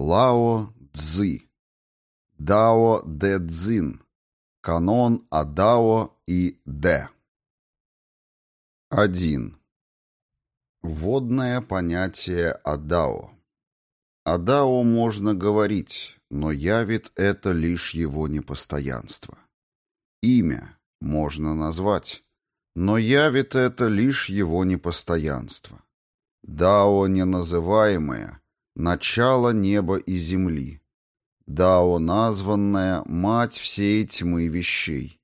Лао Цзы, Дао Дэ Цзин, канон Адао и Дэ. 1. Вводное понятие Адао. Адао можно говорить, но явит это лишь его непостоянство. Имя можно назвать, но явит это лишь его непостоянство. Дао неназываемое — начало неба и земли. Дао названное — мать всей тьмы вещей.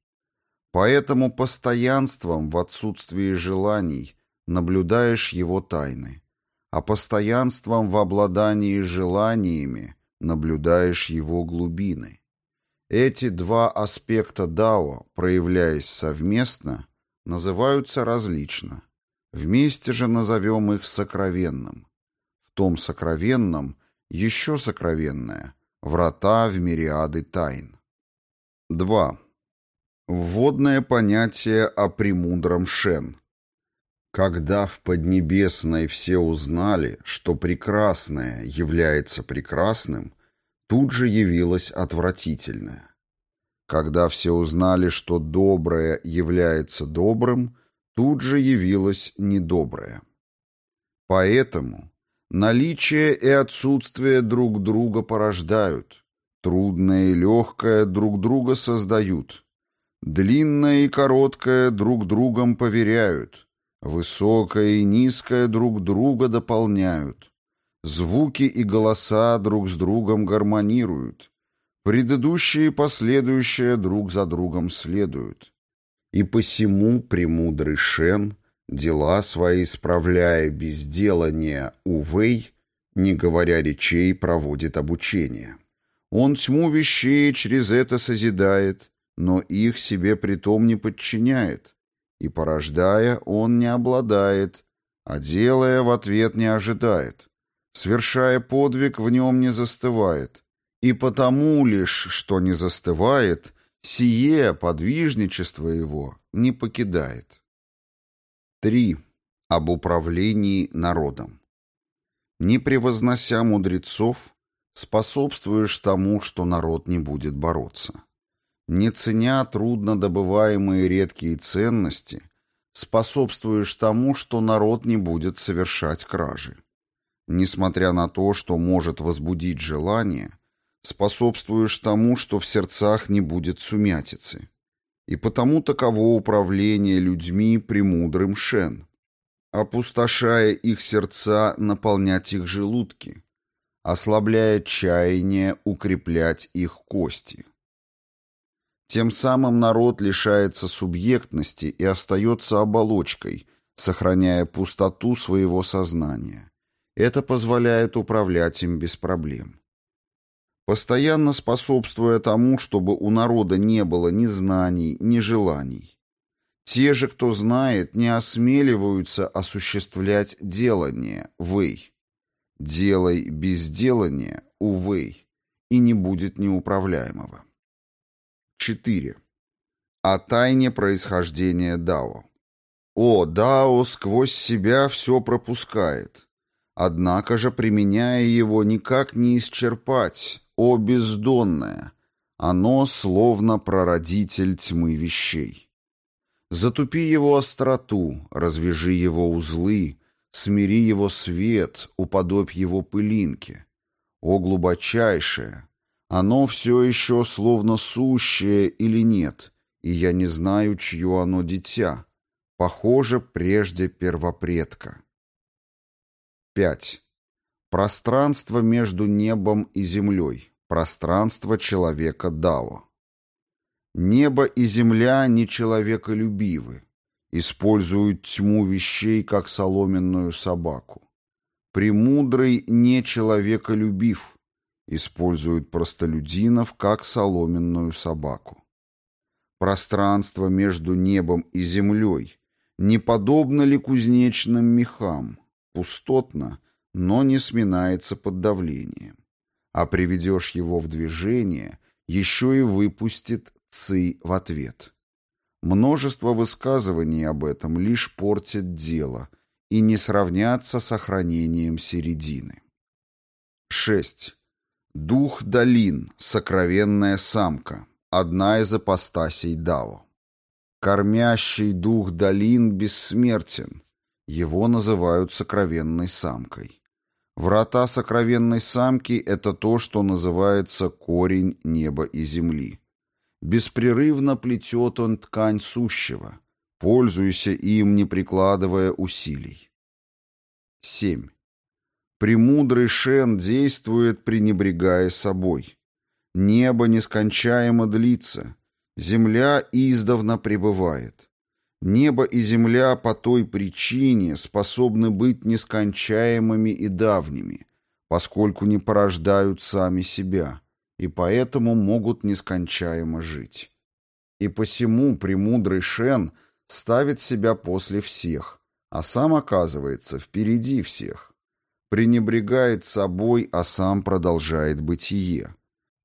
Поэтому постоянством в отсутствии желаний наблюдаешь его тайны, а постоянством в обладании желаниями наблюдаешь его глубины. Эти два аспекта Дао, проявляясь совместно, называются различно. Вместе же назовем их сокровенным. Том сокровенном еще сокровенное – врата в мириады тайн. 2. Вводное понятие о премудром Шен. Когда в Поднебесной все узнали, что прекрасное является прекрасным, тут же явилось отвратительное. Когда все узнали, что доброе является добрым, тут же явилось недоброе. Поэтому наличие и отсутствие друг друга порождают, трудное и легкое друг друга создают, длинное и короткое друг другом поверяют, высокое и низкое друг друга дополняют, звуки и голоса друг с другом гармонируют, предыдущие и последующие друг за другом следуют. И посему премудрый Шен, дела свои справляя без делания увей, не говоря речей, проводит обучение. Он тьму вещей через это созидает, но их себе притом не подчиняет, и, порождая, он не обладает, а делая, в ответ не ожидает. Свершая подвиг, в нем не застывает, и потому лишь, что не застывает, Сие подвижничество его не покидает. 3. Об управлении народом. Не превознося мудрецов, способствуешь тому, что народ не будет бороться. Не ценя трудно добываемые редкие ценности, способствуешь тому, что народ не будет совершать кражи. Несмотря на то, что может возбудить желание – способствуешь тому, что в сердцах не будет сумятицы. И потому таково управление людьми премудрым Шен, опустошая их сердца, наполнять их желудки, ослабляя чаяние, укреплять их кости. Тем самым народ лишается субъектности и остается оболочкой, сохраняя пустоту своего сознания. Это позволяет управлять им без проблем постоянно способствуя тому, чтобы у народа не было ни знаний, ни желаний. Те же, кто знает, не осмеливаются осуществлять делание, вэй. Делай безделание, увэй, и не будет неуправляемого. 4. О тайне происхождения Дао. О, Дао сквозь себя все пропускает. Однако же, применяя его, никак не исчерпать, о бездонное! Оно словно прародитель тьмы вещей. Затупи его остроту, развяжи его узлы, смири его свет, уподобь его пылинке. О глубочайшее! Оно все еще словно сущее или нет, и я не знаю, чье оно дитя. Похоже, прежде первопредка. 5. Пространство между небом и землей. Пространство человека Дао. Небо и земля не человеколюбивы, используют тьму вещей, как соломенную собаку. Премудрый не человеколюбив, используют простолюдинов, как соломенную собаку. Пространство между небом и землей не подобно ли кузнечным мехам, пустотно, но не сминается под давлением. А приведешь его в движение, еще и выпустит ци в ответ. Множество высказываний об этом лишь портит дело и не сравнятся с сохранением середины. 6. Дух долин, сокровенная самка, одна из апостасей Дао. Кормящий дух долин бессмертен, его называют сокровенной самкой. Врата сокровенной самки – это то, что называется корень неба и земли. Беспрерывно плетет он ткань сущего. Пользуйся им, не прикладывая усилий. 7. Премудрый Шен действует, пренебрегая собой. Небо нескончаемо длится, земля издавна пребывает. Небо и земля по той причине способны быть нескончаемыми и давними, поскольку не порождают сами себя, и поэтому могут нескончаемо жить. И посему премудрый Шен ставит себя после всех, а сам оказывается впереди всех. Пренебрегает собой, а сам продолжает бытие.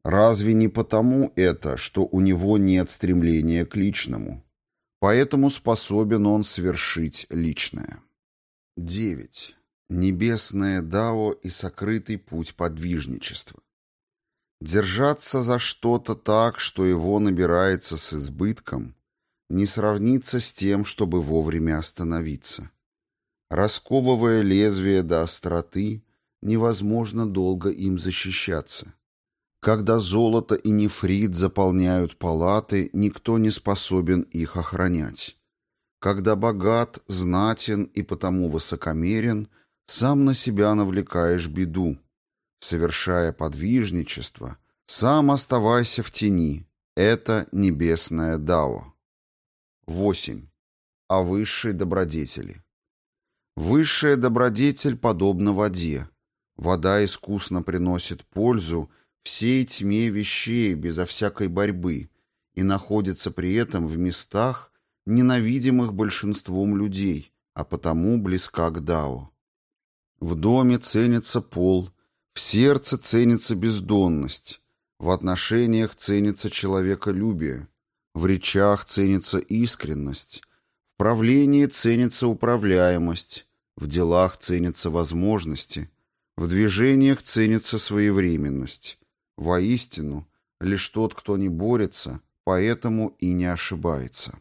Разве не потому это, что у него нет стремления к личному? Поэтому способен он свершить личное. 9. Небесное дао и сокрытый путь подвижничества. Держаться за что-то так, что его набирается с избытком, не сравнится с тем, чтобы вовремя остановиться. Расковывая лезвие до остроты, невозможно долго им защищаться. Когда золото и нефрит заполняют палаты, никто не способен их охранять. Когда богат, знатен и потому высокомерен, сам на себя навлекаешь беду. Совершая подвижничество, сам оставайся в тени. Это небесное дао. 8. О высшей добродетели. Высшая добродетель подобна воде. Вода искусно приносит пользу, всей тьме вещей безо всякой борьбы и находится при этом в местах, ненавидимых большинством людей, а потому близка к Дао. В доме ценится пол, в сердце ценится бездонность, в отношениях ценится человеколюбие, в речах ценится искренность, в правлении ценится управляемость, в делах ценятся возможности, в движениях ценится своевременность, Воистину, лишь тот, кто не борется, поэтому и не ошибается.